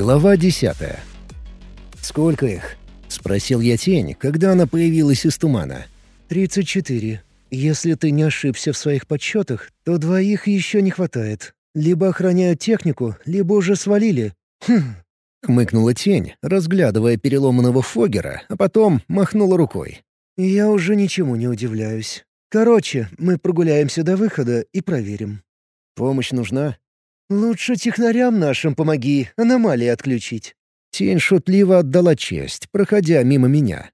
Глава десятая. «Сколько их?» — спросил я тень, когда она появилась из тумана. «Тридцать четыре. Если ты не ошибся в своих подсчетах, то двоих еще не хватает. Либо охраняют технику, либо уже свалили». «Хм...» — хмыкнула тень, разглядывая переломанного Фогера, а потом махнула рукой. «Я уже ничему не удивляюсь. Короче, мы прогуляемся до выхода и проверим». «Помощь нужна?» «Лучше технарям нашим помоги аномалии отключить». Тень шутливо отдала честь, проходя мимо меня.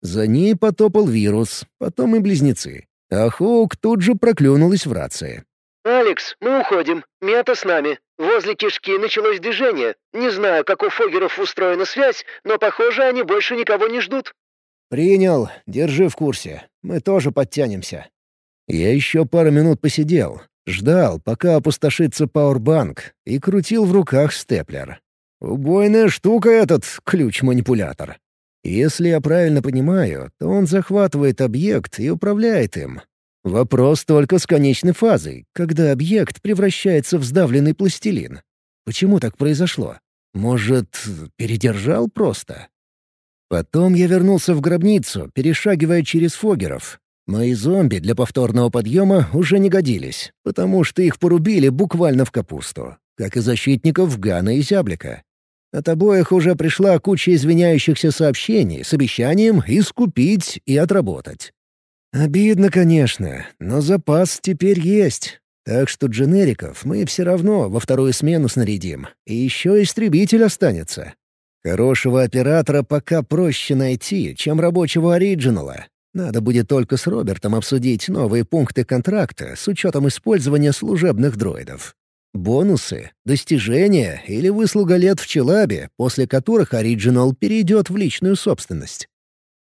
За ней потопал вирус, потом и близнецы. А Хоук тут же проклюнулась в рации. «Алекс, мы уходим. Мета с нами. Возле кишки началось движение. Не знаю, как у Фогеров устроена связь, но, похоже, они больше никого не ждут». «Принял. Держи в курсе. Мы тоже подтянемся». Я еще пару минут посидел, Ждал, пока опустошится пауэрбанк, и крутил в руках степлер. Убойная штука этот ключ-манипулятор. Если я правильно понимаю, то он захватывает объект и управляет им. Вопрос только с конечной фазой, когда объект превращается в сдавленный пластилин. Почему так произошло? Может, передержал просто? Потом я вернулся в гробницу, перешагивая через фогеров, Мои зомби для повторного подъема уже не годились, потому что их порубили буквально в капусту, как и защитников Гана и Зяблика. От обоих уже пришла куча извиняющихся сообщений с обещанием искупить и отработать. Обидно, конечно, но запас теперь есть. Так что дженериков мы все равно во вторую смену снарядим, и еще истребитель останется. Хорошего оператора пока проще найти, чем рабочего оригинала, надо будет только с Робертом обсудить новые пункты контракта с учетом использования служебных дроидов. Бонусы, достижения или выслуга лет в Челабе, после которых Оригинал перейдет в личную собственность.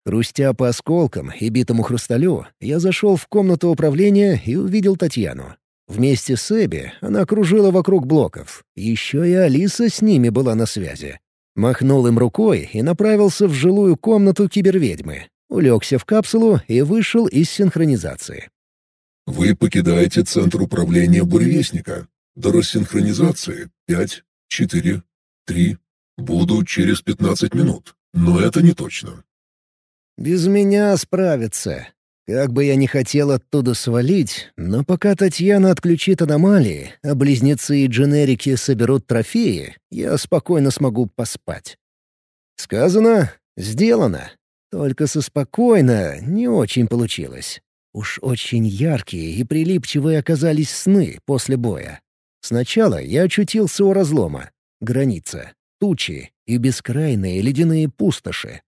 Хрустя по осколкам и битому хрусталю, я зашел в комнату управления и увидел Татьяну. Вместе с Эбби она кружила вокруг блоков. Еще и Алиса с ними была на связи. Махнул им рукой и направился в жилую комнату киберведьмы, улегся в капсулу и вышел из синхронизации. Вы покидаете центр управления буревестника. До рассинхронизации пять, четыре, три. Буду через пятнадцать минут, но это не точно. Без меня справится. Как бы я ни хотел оттуда свалить, но пока Татьяна отключит аномалии, а близнецы и дженерики соберут трофеи, я спокойно смогу поспать. Сказано — сделано. Только со спокойно не очень получилось. Уж очень яркие и прилипчивые оказались сны после боя. Сначала я очутился у разлома. Граница, тучи и бескрайные ледяные пустоши.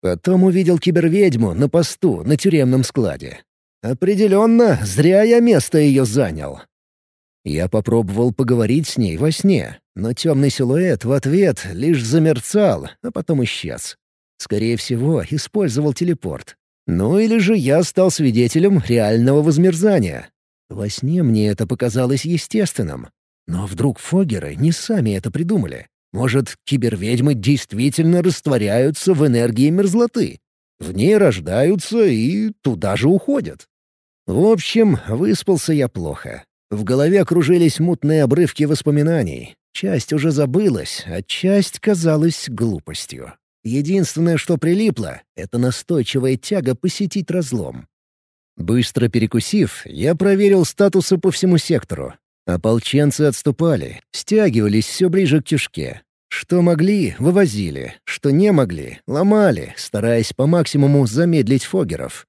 Потом увидел киберведьму на посту на тюремном складе. Определенно, зря я место ее занял. Я попробовал поговорить с ней во сне, но темный силуэт в ответ лишь замерцал, а потом исчез. Скорее всего, использовал телепорт. Ну или же я стал свидетелем реального возмерзания. Во сне мне это показалось естественным. Но вдруг Фогеры не сами это придумали? Может, киберведьмы действительно растворяются в энергии мерзлоты? В ней рождаются и туда же уходят. В общем, выспался я плохо. В голове кружились мутные обрывки воспоминаний. Часть уже забылась, а часть казалась глупостью. Единственное, что прилипло, — это настойчивая тяга посетить разлом. Быстро перекусив, я проверил статусы по всему сектору. Ополченцы отступали, стягивались все ближе к тюшке. Что могли — вывозили, что не могли — ломали, стараясь по максимуму замедлить фогеров.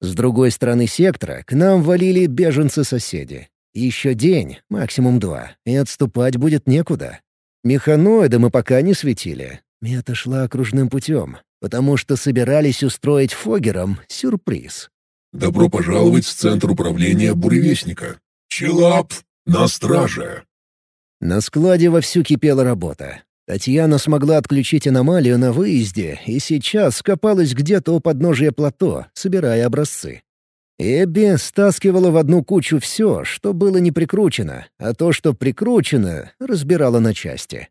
С другой стороны сектора к нам валили беженцы-соседи. Еще день, максимум два, и отступать будет некуда. Механоиды мы пока не светили, Мета шла окружным путем, потому что собирались устроить Фогерам сюрприз. «Добро пожаловать в Центр управления Буревестника. Челап на страже!» На складе вовсю кипела работа. Татьяна смогла отключить аномалию на выезде и сейчас копалась где-то у подножия плато, собирая образцы. Эбби стаскивала в одну кучу все, что было не прикручено, а то, что прикручено, разбирала на части.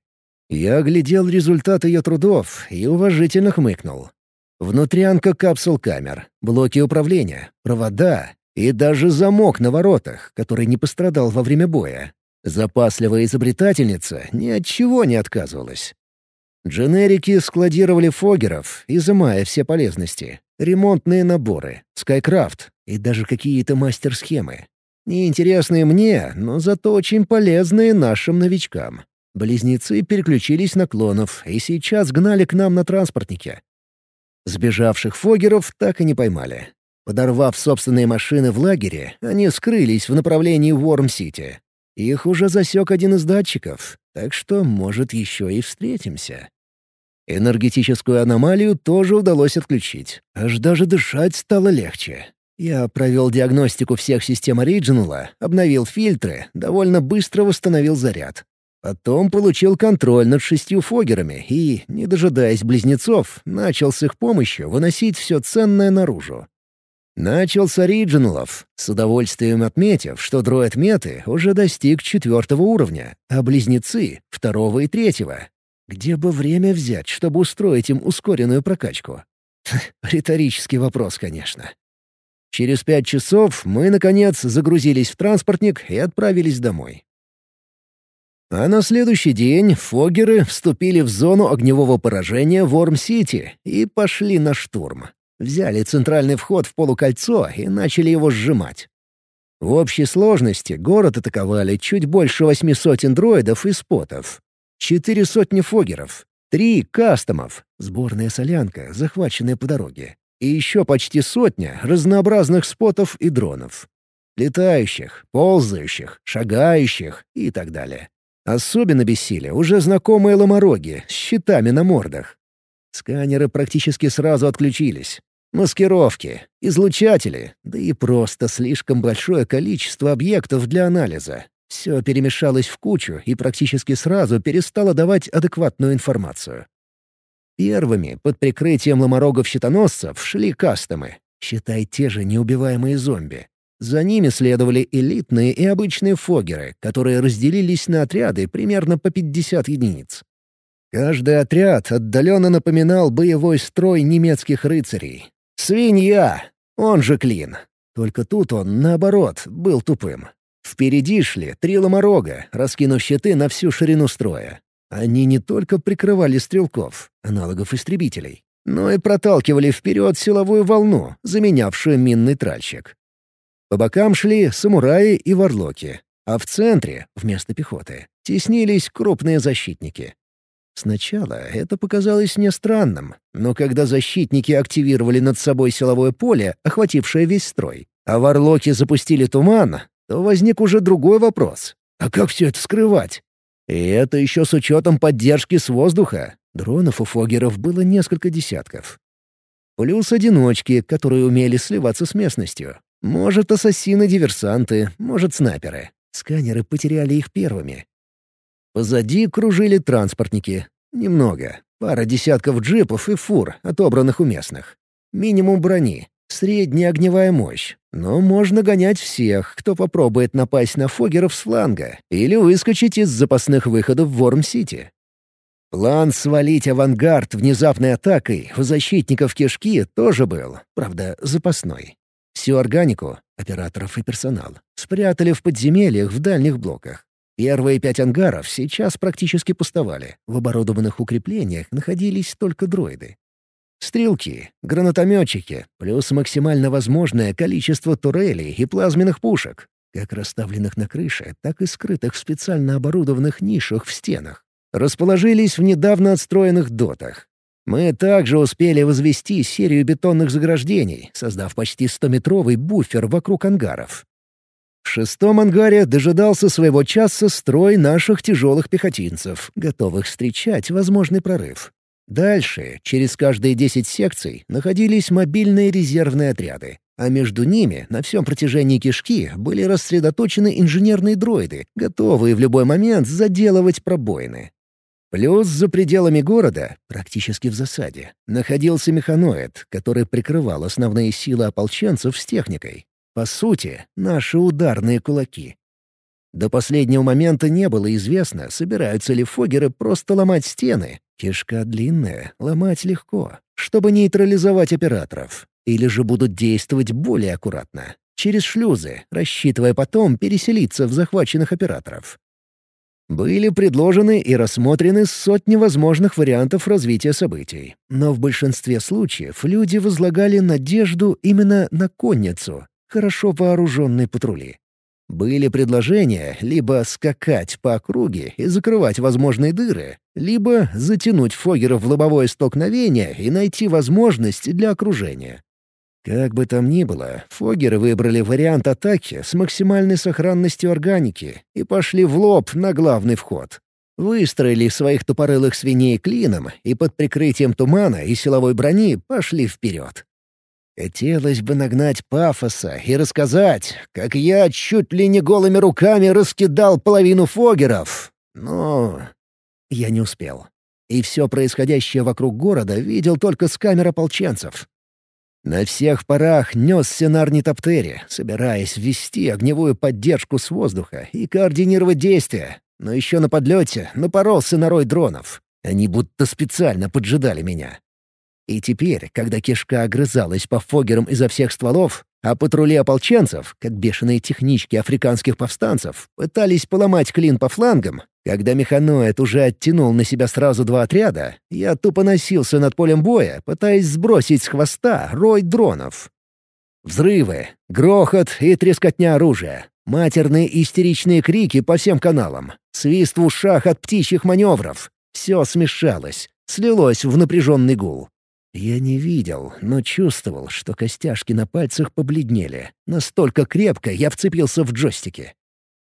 Я оглядел результат ее трудов и уважительно хмыкнул. Внутрянка капсул камер, блоки управления, провода и даже замок на воротах, который не пострадал во время боя. Запасливая изобретательница ни от чего не отказывалась. Дженерики складировали фогеров, изымая все полезности. Ремонтные наборы, скайкрафт и даже какие-то мастер-схемы. Неинтересные мне, но зато очень полезные нашим новичкам. Близнецы переключились на клонов и сейчас гнали к нам на транспортнике. Сбежавших фогеров так и не поймали. Подорвав собственные машины в лагере, они скрылись в направлении Уорм-Сити. Их уже засек один из датчиков, так что, может, еще и встретимся. Энергетическую аномалию тоже удалось отключить. Аж даже дышать стало легче. Я провел диагностику всех систем Ориджинала, обновил фильтры, довольно быстро восстановил заряд. Потом получил контроль над шестью фогерами и, не дожидаясь близнецов, начал с их помощью выносить все ценное наружу. Начал с оригиналов, с удовольствием отметив, что дроид Меты уже достиг четвертого уровня, а близнецы — второго и третьего. Где бы время взять, чтобы устроить им ускоренную прокачку? Риторический вопрос, конечно. Через пять часов мы, наконец, загрузились в транспортник и отправились домой. А на следующий день фогеры вступили в зону огневого поражения в Орм-Сити и пошли на штурм. Взяли центральный вход в полукольцо и начали его сжимать. В общей сложности город атаковали чуть больше восьми сотен дроидов и спотов, четыре сотни фогеров, три кастомов, сборная солянка, захваченная по дороге, и еще почти сотня разнообразных спотов и дронов. Летающих, ползающих, шагающих и так далее. Особенно бесили уже знакомые ломороги с щитами на мордах. Сканеры практически сразу отключились. Маскировки, излучатели, да и просто слишком большое количество объектов для анализа. Все перемешалось в кучу и практически сразу перестало давать адекватную информацию. Первыми, под прикрытием ломорогов-щитоносцев, шли кастомы. Считай, те же неубиваемые зомби. За ними следовали элитные и обычные фогеры, которые разделились на отряды примерно по 50 единиц. Каждый отряд отдаленно напоминал боевой строй немецких рыцарей. «Свинья!» Он же Клин. Только тут он, наоборот, был тупым. Впереди шли три ломорога, раскинув щиты на всю ширину строя. Они не только прикрывали стрелков, аналогов истребителей, но и проталкивали вперед силовую волну, заменявшую минный тральщик. По бокам шли самураи и варлоки, а в центре, вместо пехоты, теснились крупные защитники. Сначала это показалось мне странным, но когда защитники активировали над собой силовое поле, охватившее весь строй, а варлоки запустили туман, то возник уже другой вопрос. А как все это скрывать? И это еще с учетом поддержки с воздуха. Дронов у фогеров было несколько десятков. Плюс одиночки, которые умели сливаться с местностью. Может, ассасины-диверсанты, может, снайперы. Сканеры потеряли их первыми. Позади кружили транспортники. Немного. Пара десятков джипов и фур, отобранных у местных. Минимум брони. Средняя огневая мощь, но можно гонять всех, кто попробует напасть на фогеров с фланга или выскочить из запасных выходов в Ворм-Сити. План свалить авангард внезапной атакой у защитников кишки тоже был, правда, запасной. Всю органику, операторов и персонал, спрятали в подземельях в дальних блоках. Первые пять ангаров сейчас практически пустовали. В оборудованных укреплениях находились только дроиды. Стрелки, гранатометчики, плюс максимально возможное количество турелей и плазменных пушек, как расставленных на крыше, так и скрытых в специально оборудованных нишах в стенах, расположились в недавно отстроенных дотах. Мы также успели возвести серию бетонных заграждений, создав почти 100-метровый буфер вокруг ангаров. В шестом ангаре дожидался своего часа строй наших тяжелых пехотинцев, готовых встречать возможный прорыв. Дальше, через каждые 10 секций, находились мобильные резервные отряды, а между ними на всем протяжении кишки были рассредоточены инженерные дроиды, готовые в любой момент заделывать пробоины. Плюс за пределами города, практически в засаде, находился механоид, который прикрывал основные силы ополченцев с техникой. По сути, наши ударные кулаки. До последнего момента не было известно, собираются ли фогеры просто ломать стены. Кишка длинная, ломать легко, чтобы нейтрализовать операторов. Или же будут действовать более аккуратно, через шлюзы, рассчитывая потом переселиться в захваченных операторов. Были предложены и рассмотрены сотни возможных вариантов развития событий. Но в большинстве случаев люди возлагали надежду именно на конницу, хорошо вооруженные патрули. Были предложения либо скакать по округе и закрывать возможные дыры, либо затянуть Фогера в лобовое столкновение и найти возможность для окружения. Как бы там ни было, Фогеры выбрали вариант атаки с максимальной сохранностью органики и пошли в лоб на главный вход. Выстроили своих тупорылых свиней клином и под прикрытием тумана и силовой брони пошли вперед. Хотелось бы нагнать пафоса и рассказать, как я чуть ли не голыми руками раскидал половину фогеров. Но я не успел. И все происходящее вокруг города видел только с камер ополченцев. На всех парах несся на орнитоптере, собираясь ввести огневую поддержку с воздуха и координировать действия. Но еще на подлете напоролся на рой дронов. Они будто специально поджидали меня. И теперь, когда кишка огрызалась по фогерам изо всех стволов, а патрули ополченцев, как бешеные технички африканских повстанцев, пытались поломать клин по флангам, когда механоид уже оттянул на себя сразу два отряда, я тупо носился над полем боя, пытаясь сбросить с хвоста рой дронов. Взрывы, грохот и трескотня оружия, матерные истеричные крики по всем каналам, свист в ушах от птичьих маневров — все смешалось, слилось в напряженный гул. Я не видел, но чувствовал, что костяшки на пальцах побледнели. Настолько крепко я вцепился в джойстики.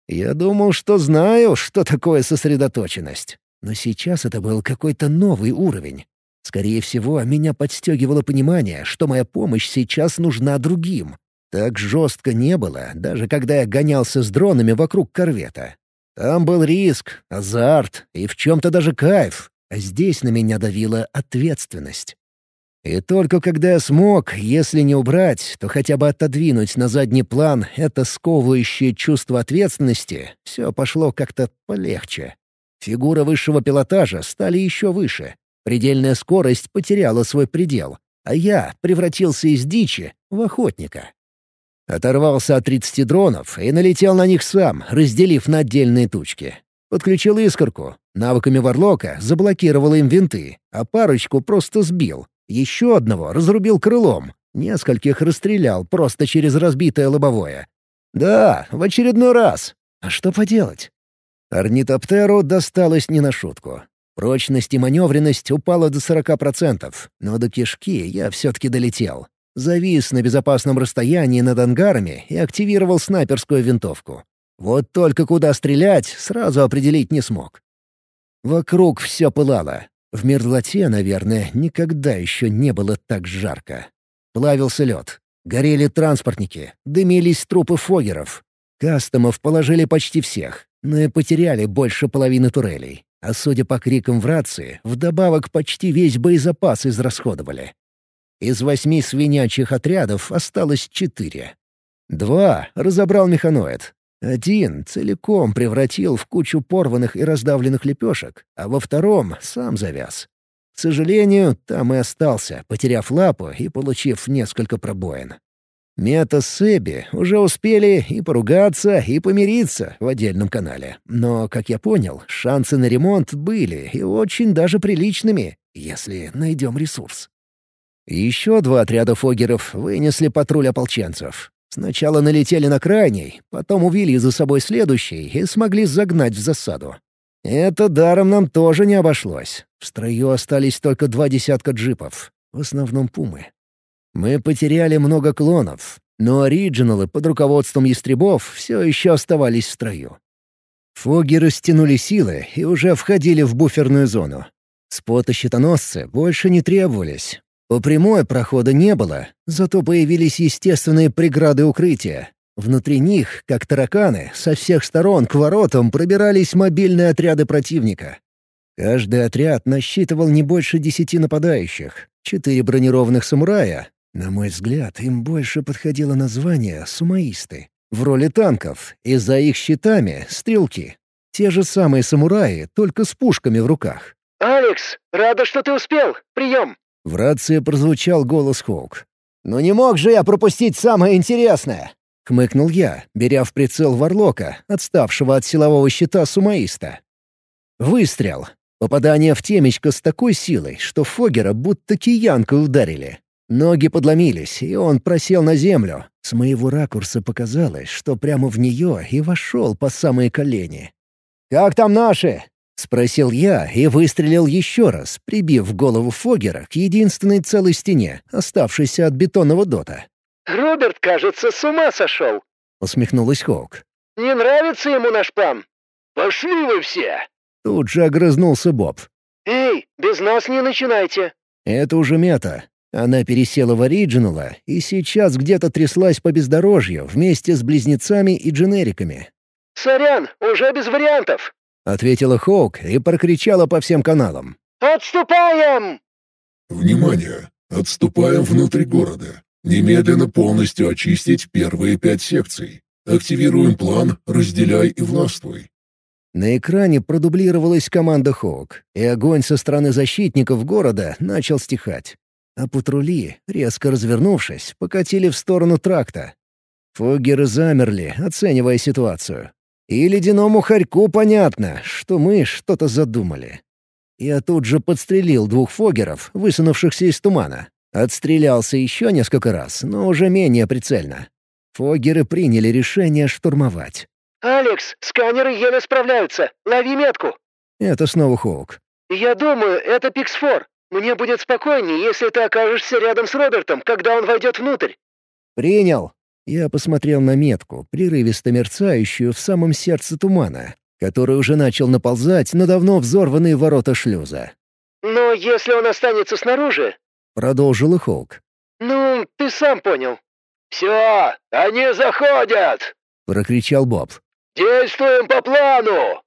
Я думал, что знаю, что такое сосредоточенность. Но сейчас это был какой-то новый уровень. Скорее всего, меня подстегивало понимание, что моя помощь сейчас нужна другим. Так жестко не было, даже когда я гонялся с дронами вокруг корвета. Там был риск, азарт и в чем-то даже кайф, а здесь на меня давила ответственность. И только когда я смог, если не убрать, то хотя бы отодвинуть на задний план это сковывающее чувство ответственности, все пошло как-то полегче. Фигура высшего пилотажа стали еще выше. Предельная скорость потеряла свой предел, а я превратился из дичи в охотника. Оторвался от 30 дронов и налетел на них сам, разделив на отдельные тучки. Подключил искорку. Навыками Варлока заблокировал им винты, а парочку просто сбил, еще одного разрубил крылом. Нескольких расстрелял просто через разбитое лобовое. Да, в очередной раз. А что поделать? Орнитоптеру досталось не на шутку. Прочность и маневренность упала до 40%, но до кишки я все-таки долетел. Завис на безопасном расстоянии над ангарами и активировал снайперскую винтовку. Вот только куда стрелять, сразу определить не смог. Вокруг все пылало. В мерзлоте, наверное, никогда еще не было так жарко. Плавился лед. Горели транспортники, дымились трупы фогеров. Кастомов положили почти всех, но и потеряли больше половины турелей. А судя по крикам в рации, вдобавок почти весь боезапас израсходовали. Из восьми свинячьих отрядов осталось четыре. Два разобрал механоид, один целиком превратил в кучу порванных и раздавленных лепешек, а во втором сам завяз. К сожалению, там и остался, потеряв лапу и получив несколько пробоин. Мета с Эбби уже успели и поругаться, и помириться в отдельном канале. Но, как я понял, шансы на ремонт были и очень даже приличными, если найдем ресурс. Еще два отряда фогеров вынесли патруль ополченцев. Сначала налетели на крайний, потом увели за собой следующий и смогли загнать в засаду. Это даром нам тоже не обошлось. В строю остались только два десятка джипов, в основном пумы. Мы потеряли много клонов, но оригиналы под руководством ястребов все еще оставались в строю. Фоги растянули силы и уже входили в буферную зону. Споты-щитоносцы больше не требовались, по прямой прохода не было, зато появились естественные преграды укрытия. Внутри них, как тараканы, со всех сторон к воротам пробирались мобильные отряды противника. Каждый отряд насчитывал не больше десяти нападающих. Четыре бронированных самурая. На мой взгляд, им больше подходило название «сумаисты». В роли танков, и за их щитами — стрелки. Те же самые самураи, только с пушками в руках. «Алекс, рада, что ты успел! Прием!» В рации прозвучал голос Хоук. «Ну не мог же я пропустить самое интересное!» — хмыкнул я, беря в прицел Варлока, отставшего от силового щита сумаиста. Выстрел. Попадание в темечко с такой силой, что Фогера будто киянкой ударили. Ноги подломились, и он просел на землю. С моего ракурса показалось, что прямо в нее и вошел по самые колени. «Как там наши?» — спросил я и выстрелил еще раз, прибив голову Фогера к единственной целой стене, оставшейся от бетонного дота. «Роберт, кажется, с ума сошел!» — усмехнулась Хоук. «Не нравится ему наш план?» «Пошли вы все!» Тут же огрызнулся Боб. «Эй, без нас не начинайте!» Это уже мета. Она пересела в оригинала и сейчас где-то тряслась по бездорожью вместе с близнецами и дженериками. «Сорян, уже без вариантов!» — ответила Хоук и прокричала по всем каналам. «Отступаем!» «Внимание! Отступаем внутрь города. Немедленно полностью очистить первые пять секций. Активируем план «Разделяй и властвуй». На экране продублировалась команда Хоук, и огонь со стороны защитников города начал стихать а патрули, резко развернувшись, покатили в сторону тракта. Фоггеры замерли, оценивая ситуацию. И ледяному хорьку понятно, что мы что-то задумали. Я тут же подстрелил двух фоггеров, высунувшихся из тумана. Отстрелялся еще несколько раз, но уже менее прицельно. Фоггеры приняли решение штурмовать. «Алекс, сканеры еле справляются. Лови метку!» Это снова Хоук. «Я думаю, это Пиксфор. Мне будет спокойнее, если ты окажешься рядом с Робертом, когда он войдет внутрь». «Принял». Я посмотрел на метку, прерывисто мерцающую в самом сердце тумана, который уже начал наползать на давно взорванные ворота шлюза. «Но если он останется снаружи...» — продолжил и Холк. «Ну, ты сам понял». «Все, они заходят!» — прокричал Боб. «Действуем по плану!»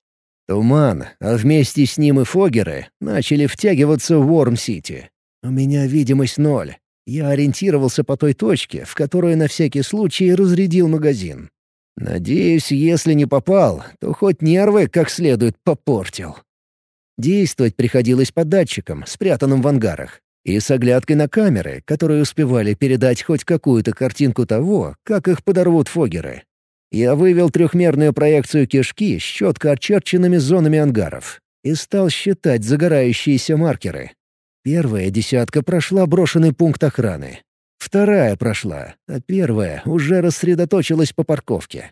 Туман, а вместе с ним и фогеры, начали втягиваться в Уорм-Сити. У меня видимость ноль. Я ориентировался по той точке, в которую на всякий случай разрядил магазин. Надеюсь, если не попал, то хоть нервы как следует попортил. Действовать приходилось по датчикам, спрятанным в ангарах, и с оглядкой на камеры, которые успевали передать хоть какую-то картинку того, как их подорвут фогеры. Я вывел трехмерную проекцию кишки с четко очерченными зонами ангаров и стал считать загорающиеся маркеры. Первая десятка прошла брошенный пункт охраны. Вторая прошла, а первая уже рассредоточилась по парковке.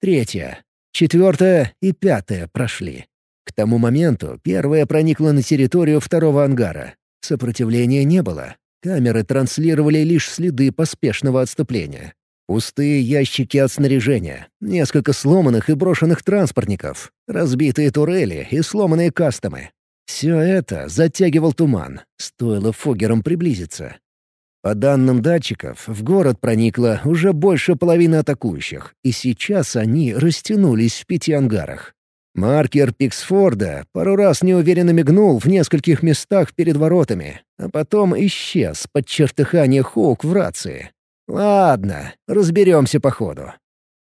Третья, четвертая и пятая прошли. К тому моменту первая проникла на территорию второго ангара. Сопротивления не было. Камеры транслировали лишь следы поспешного отступления. Пустые ящики от снаряжения, несколько сломанных и брошенных транспортников, разбитые турели и сломанные кастомы. Все это затягивал туман, стоило фогерам приблизиться. По данным датчиков, в город проникло уже больше половины атакующих, и сейчас они растянулись в пяти ангарах. Маркер Пиксфорда пару раз неуверенно мигнул в нескольких местах перед воротами, а потом исчез под чертыхание Хоук в рации. «Ладно, разберемся по ходу».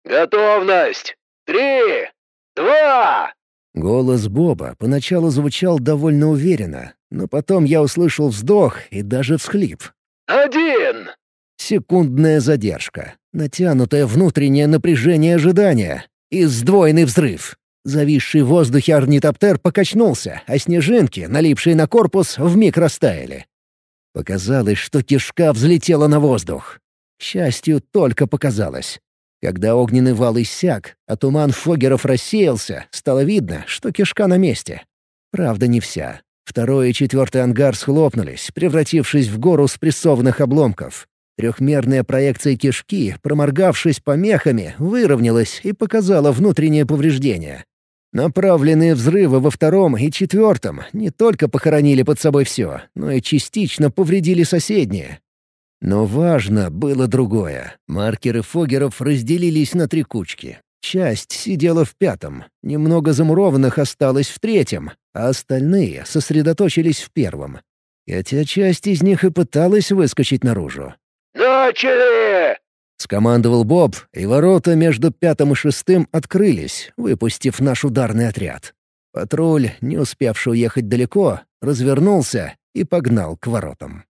«Готовность! Три! Два!» Голос Боба поначалу звучал довольно уверенно, но потом я услышал вздох и даже всхлип. «Один!» Секундная задержка, натянутое внутреннее напряжение ожидания и сдвоенный взрыв. Зависший в воздухе орнитоптер покачнулся, а снежинки, налипшие на корпус, вмиг растаяли. Показалось, что кишка взлетела на воздух. К счастью, только показалось. Когда огненный вал иссяк, а туман фогеров рассеялся, стало видно, что кишка на месте. Правда, не вся. Второй и четвертый ангар схлопнулись, превратившись в гору спрессованных обломков. Трехмерная проекция кишки, проморгавшись помехами, выровнялась и показала внутреннее повреждение. Направленные взрывы во втором и четвертом не только похоронили под собой все, но и частично повредили соседние, но важно было другое. Маркеры фогеров разделились на три кучки. Часть сидела в пятом, немного замурованных осталось в третьем, а остальные сосредоточились в первом. Хотя часть из них и пыталась выскочить наружу. «Начали!» — скомандовал Боб, и ворота между пятым и шестым открылись, выпустив наш ударный отряд. Патруль, не успевший уехать далеко, развернулся и погнал к воротам.